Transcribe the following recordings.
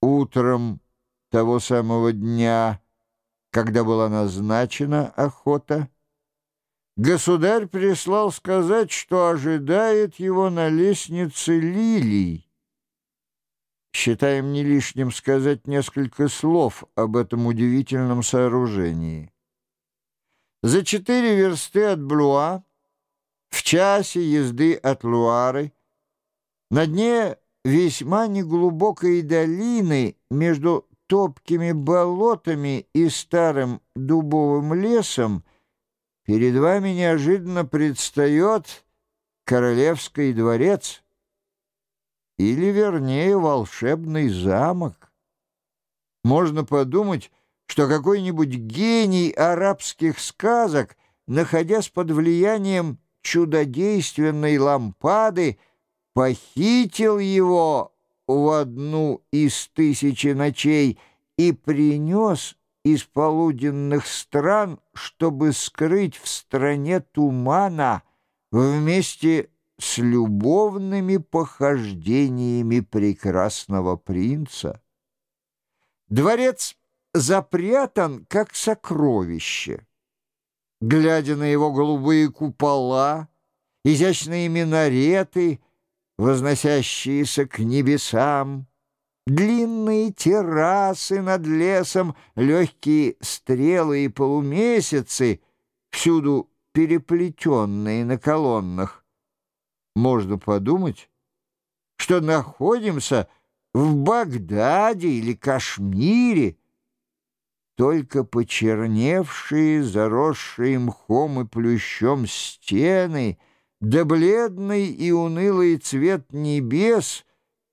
Утром того самого дня, когда была назначена охота, государь прислал сказать, что ожидает его на лестнице лилий. Считаем не лишним сказать несколько слов об этом удивительном сооружении. За четыре версты от Блуа, в часе езды от Луары, на дне весьма неглубокой долины между топкими болотами и старым дубовым лесом перед вами неожиданно предстает королевский дворец, или, вернее, волшебный замок. Можно подумать, что какой-нибудь гений арабских сказок, находясь под влиянием чудодейственной лампады, похитил его в одну из тысячи ночей и принес из полуденных стран, чтобы скрыть в стране тумана вместе с любовными похождениями прекрасного принца. Дворец запрятан, как сокровище. Глядя на его голубые купола, изящные минареты — возносящиеся к небесам, длинные террасы над лесом, легкие стрелы и полумесяцы, всюду переплетенные на колоннах. Можно подумать, что находимся в Багдаде или Кашмире, только почерневшие, заросшие мхом и плющом стены — да бледный и унылый цвет небес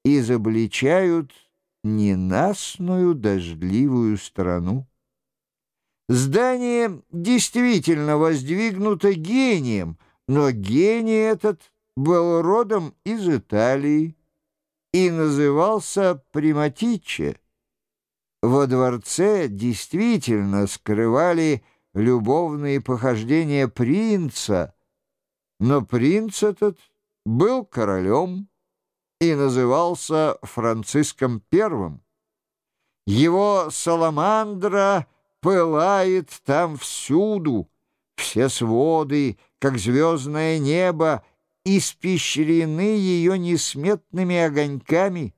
изобличают ненастную дождливую страну. Здание действительно воздвигнуто гением, но гений этот был родом из Италии и назывался Приматиче. Во дворце действительно скрывали любовные похождения принца, но принц этот был королем и назывался Франциском Первым. Его саламандра пылает там всюду, все своды, как звездное небо, испещрены ее несметными огоньками,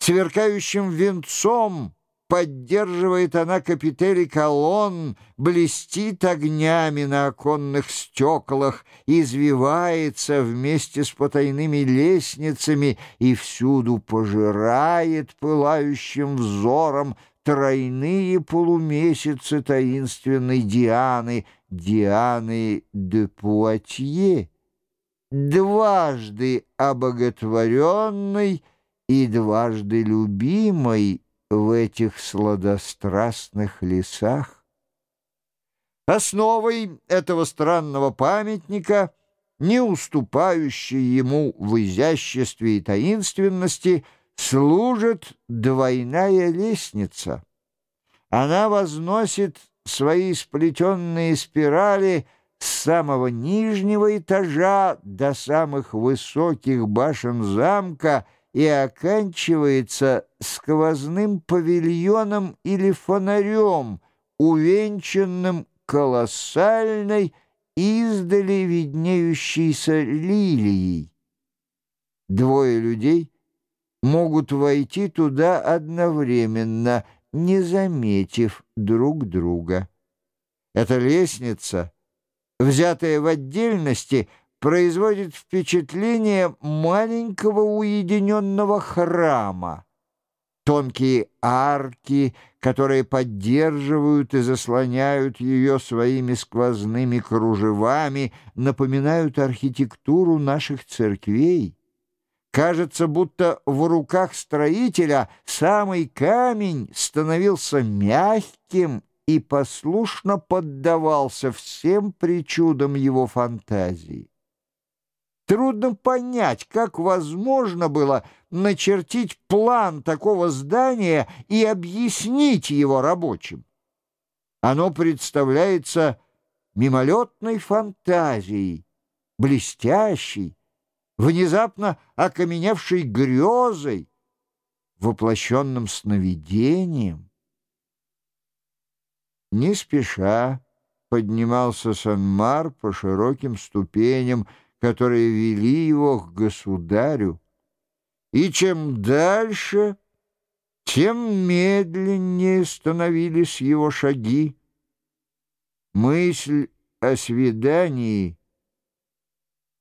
сверкающим венцом — Поддерживает она капители колонн, блестит огнями на оконных стеклах, извивается вместе с потайными лестницами и всюду пожирает пылающим взором тройные полумесяцы таинственной Дианы, Дианы де Пуатье, дважды обоготворенной и дважды любимой в этих сладострастных лесах. Основой этого странного памятника, не уступающей ему в изяществе и таинственности, служит двойная лестница. Она возносит свои сплетенные спирали с самого нижнего этажа до самых высоких башен замка — и оканчивается сквозным павильоном или фонарем, увенчанным колоссальной, издали виднеющейся лилией. Двое людей могут войти туда одновременно, не заметив друг друга. Эта лестница, взятая в отдельности, — производит впечатление маленького уединенного храма. Тонкие арки, которые поддерживают и заслоняют ее своими сквозными кружевами, напоминают архитектуру наших церквей. Кажется, будто в руках строителя самый камень становился мягким и послушно поддавался всем причудам его фантазии. Трудно понять, как возможно было начертить план такого здания и объяснить его рабочим. Оно представляется мимолетной фантазией, блестящей, внезапно окаменевшей грезой, воплощенным сновидением. Не спеша поднимался Санмар по широким ступеням, которые вели его к государю. И чем дальше, тем медленнее становились его шаги. Мысль о свидании,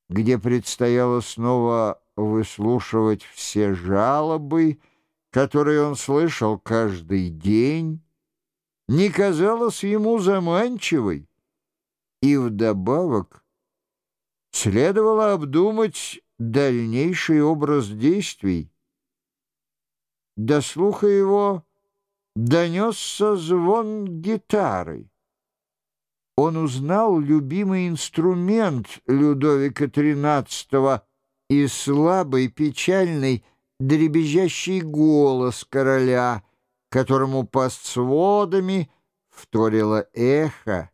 где предстояло снова выслушивать все жалобы, которые он слышал каждый день, не казалась ему заманчивой, и вдобавок следовало обдумать дальнейший образ действий. До слуха его донесся звон гитары. Он узнал любимый инструмент Людовика XIII и слабый, печальный, дребезжащий голос короля, которому под сводами вторило эхо.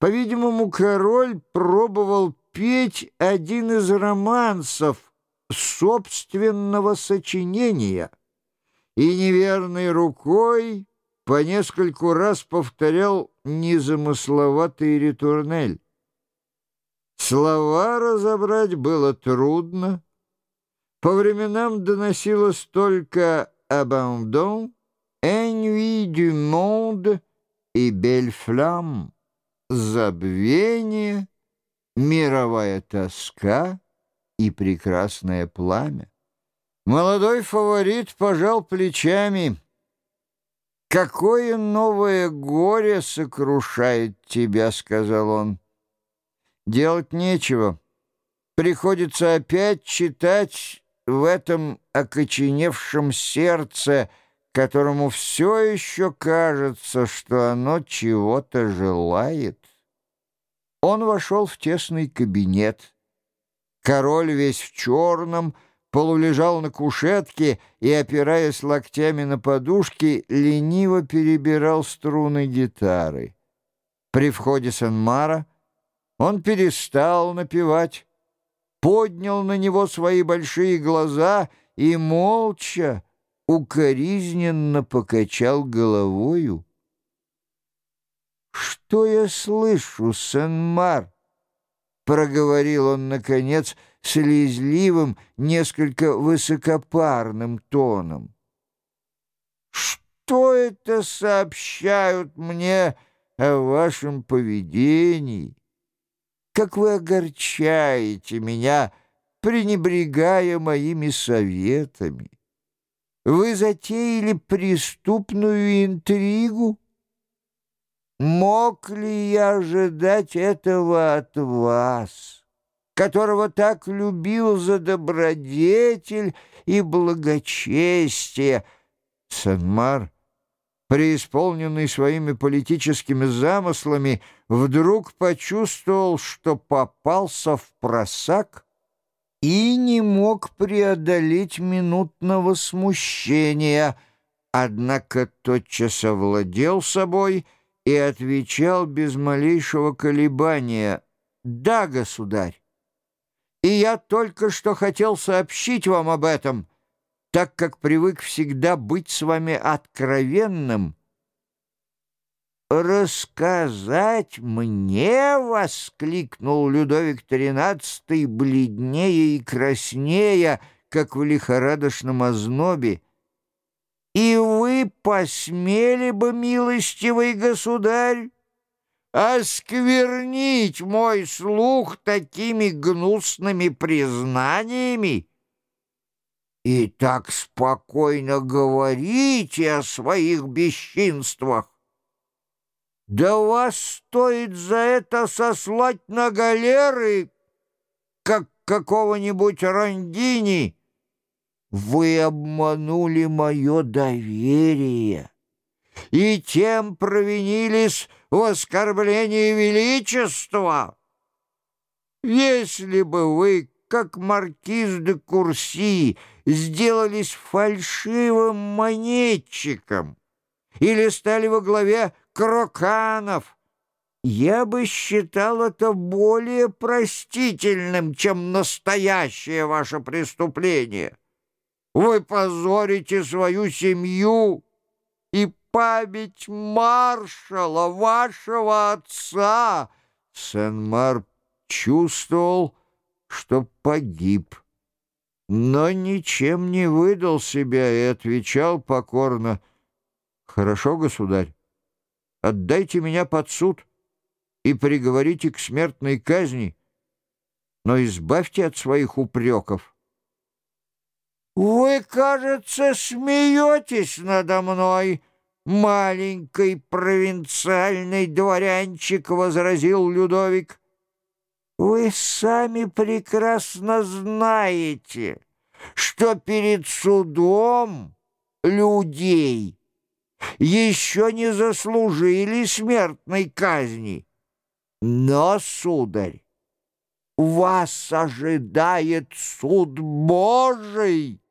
По-видимому, король пробовал петь один из романсов собственного сочинения и неверной рукой по нескольку раз повторял незамысловатый ретурнель. Слова разобрать было трудно. По временам доносилось только «абандон», «ennui du monde» и «belle flamme» — «забвение», «мировая тоска» и «прекрасное пламя». Молодой фаворит пожал плечами. «Какое новое горе сокрушает тебя», — сказал он. «Делать нечего. Приходится опять читать в этом окоченевшем сердце, которому все еще кажется, что оно чего-то желает». Он вошел в тесный кабинет. Король весь в черном — полулежал на кушетке и, опираясь локтями на подушки, лениво перебирал струны гитары. При входе Сен-Мара он перестал напевать, поднял на него свои большие глаза и молча, укоризненно покачал головою. «Что я слышу, Сен-Мар?» — проговорил он, наконец, — слезливым, несколько высокопарным тоном. «Что это сообщают мне о вашем поведении? Как вы огорчаете меня, пренебрегая моими советами? Вы затеяли преступную интригу?» Мог ли я ожидать этого от вас?» которого так любил за добродетель и благочестие. Санмар, преисполненный своими политическими замыслами, вдруг почувствовал, что попался в просак и не мог преодолеть минутного смущения, однако тотчас овладел собой и отвечал без малейшего колебания «Да, государь». И я только что хотел сообщить вам об этом, так как привык всегда быть с вами откровенным. «Рассказать мне?» — воскликнул Людовик XIII, бледнее и краснея, как в лихорадочном ознобе. «И вы посмели бы, милостивый государь?» осквернить мой слух такими гнусными признаниями? И так спокойно говорите о своих бесчинствах. Да вас стоит за это сослать на галеры, как какого-нибудь Рандини. Вы обманули мое доверие и тем провинились в оскорблении величества. Если бы вы, как маркиз де Курси, сделались фальшивым монетчиком или стали во главе кроканов, я бы считал это более простительным, чем настоящее ваше преступление. Вы позорите свою семью и память маршала, вашего отца. Сен-Мар чувствовал, что погиб, но ничем не выдал себя и отвечал покорно, «Хорошо, государь, отдайте меня под суд и приговорите к смертной казни, но избавьте от своих упреков». «Вы, кажется, смеетесь надо мной, маленький провинциальный дворянчик», — возразил Людовик. «Вы сами прекрасно знаете, что перед судом людей еще не заслужили смертной казни. Но, сударь, вас ожидает суд Божий».